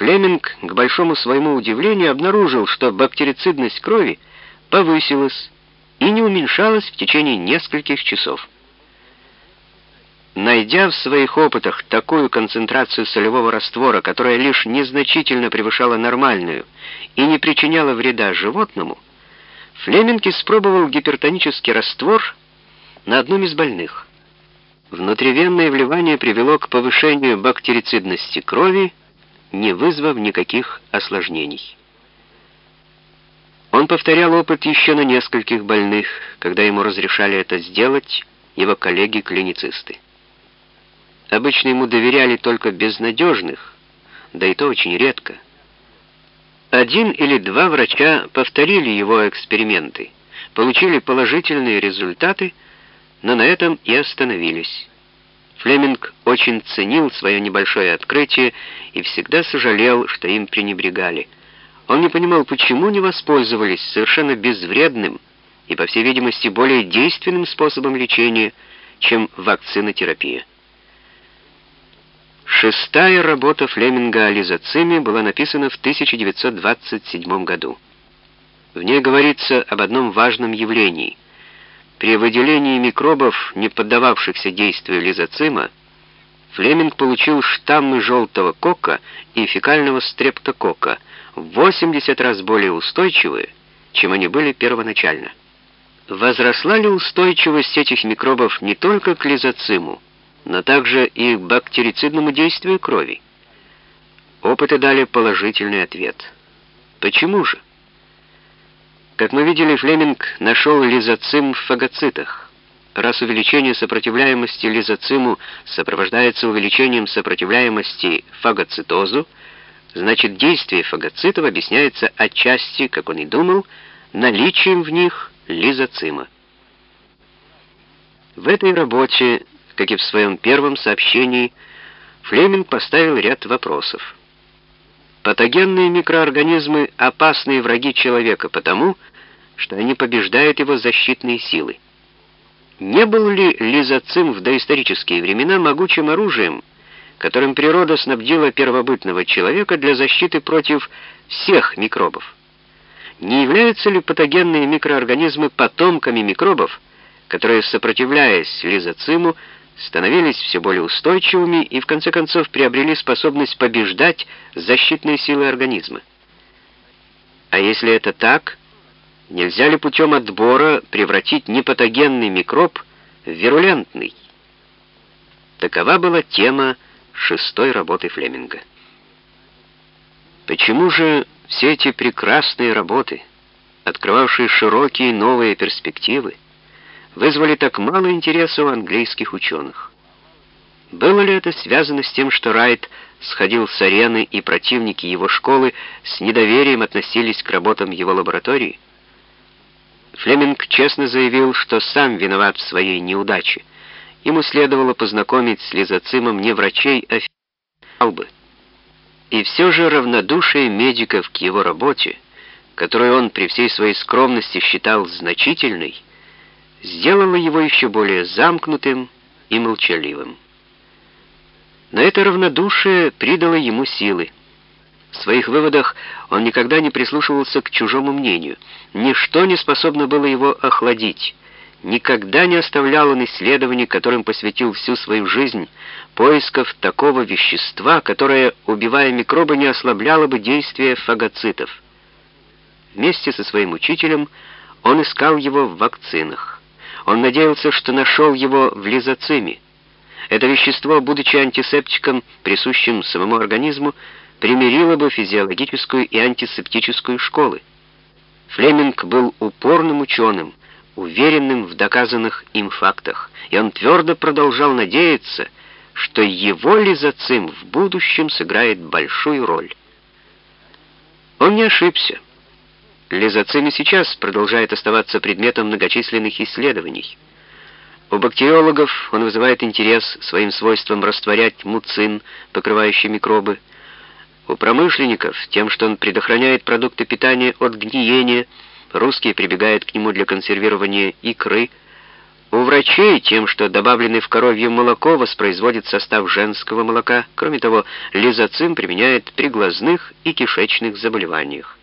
Флеминг, к большому своему удивлению, обнаружил, что бактерицидность крови повысилась и не уменьшалась в течение нескольких часов. Найдя в своих опытах такую концентрацию солевого раствора, которая лишь незначительно превышала нормальную и не причиняла вреда животному, Флеминг испробовал гипертонический раствор на одном из больных. Внутривенное вливание привело к повышению бактерицидности крови, не вызвав никаких осложнений. Он повторял опыт еще на нескольких больных, когда ему разрешали это сделать его коллеги-клиницисты. Обычно ему доверяли только безнадежных, да и то очень редко. Один или два врача повторили его эксперименты, получили положительные результаты, но на этом и остановились. Флеминг очень ценил свое небольшое открытие и всегда сожалел, что им пренебрегали. Он не понимал, почему не воспользовались совершенно безвредным и, по всей видимости, более действенным способом лечения, чем вакцинотерапия. Шестая работа Флеминга о лизоциме была написана в 1927 году. В ней говорится об одном важном явлении — при выделении микробов, не поддававшихся действию лизоцима, Флеминг получил штаммы желтого кока и фекального стрептокока в 80 раз более устойчивые, чем они были первоначально. Возросла ли устойчивость этих микробов не только к лизоциму, но также и к бактерицидному действию крови? Опыты дали положительный ответ. Почему же? Как мы видели, Флеминг нашел лизоцим в фагоцитах. Раз увеличение сопротивляемости лизоциму сопровождается увеличением сопротивляемости фагоцитозу, значит действие фагоцитов объясняется отчасти, как он и думал, наличием в них лизоцима. В этой работе, как и в своем первом сообщении, Флеминг поставил ряд вопросов. Патогенные микроорганизмы — опасные враги человека потому, что они побеждают его защитные силы. Не был ли лизоцим в доисторические времена могучим оружием, которым природа снабдила первобытного человека для защиты против всех микробов? Не являются ли патогенные микроорганизмы потомками микробов, которые, сопротивляясь лизоциму, становились все более устойчивыми и в конце концов приобрели способность побеждать защитные силы организма? А если это так, Нельзя ли путем отбора превратить непатогенный микроб в вирулентный? Такова была тема шестой работы Флеминга. Почему же все эти прекрасные работы, открывавшие широкие новые перспективы, вызвали так мало интереса у английских ученых? Было ли это связано с тем, что Райт сходил с арены и противники его школы с недоверием относились к работам его лаборатории? Флеминг честно заявил, что сам виноват в своей неудаче. Ему следовало познакомить с лизоцимом не врачей, а фиалбы. И все же равнодушие медиков к его работе, которую он при всей своей скромности считал значительной, сделало его еще более замкнутым и молчаливым. Но это равнодушие придало ему силы. В своих выводах он никогда не прислушивался к чужому мнению. Ничто не способно было его охладить. Никогда не оставлял он исследований, которым посвятил всю свою жизнь, поисков такого вещества, которое, убивая микробы, не ослабляло бы действие фагоцитов. Вместе со своим учителем он искал его в вакцинах. Он надеялся, что нашел его в лизоциме. Это вещество, будучи антисептиком, присущим самому организму, примирила бы физиологическую и антисептическую школы. Флеминг был упорным ученым, уверенным в доказанных им фактах, и он твердо продолжал надеяться, что его лизоцим в будущем сыграет большую роль. Он не ошибся. Лизоцим и сейчас продолжает оставаться предметом многочисленных исследований. У бактериологов он вызывает интерес своим свойством растворять муцин, покрывающий микробы, у промышленников тем, что он предохраняет продукты питания от гниения, русские прибегают к нему для консервирования икры. У врачей тем, что добавленный в коровье молоко воспроизводит состав женского молока. Кроме того, лизоцим применяют при глазных и кишечных заболеваниях.